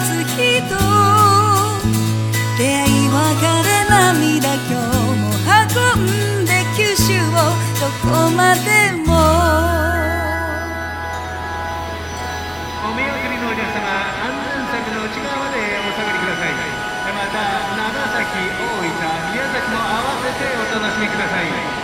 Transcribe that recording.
つ人出会い別れ涙今日も運んで九州をどこまでも。お見送りのお客様安全柵の内側までお下がりくださいまた長崎大分宮崎も合わせてお楽しみください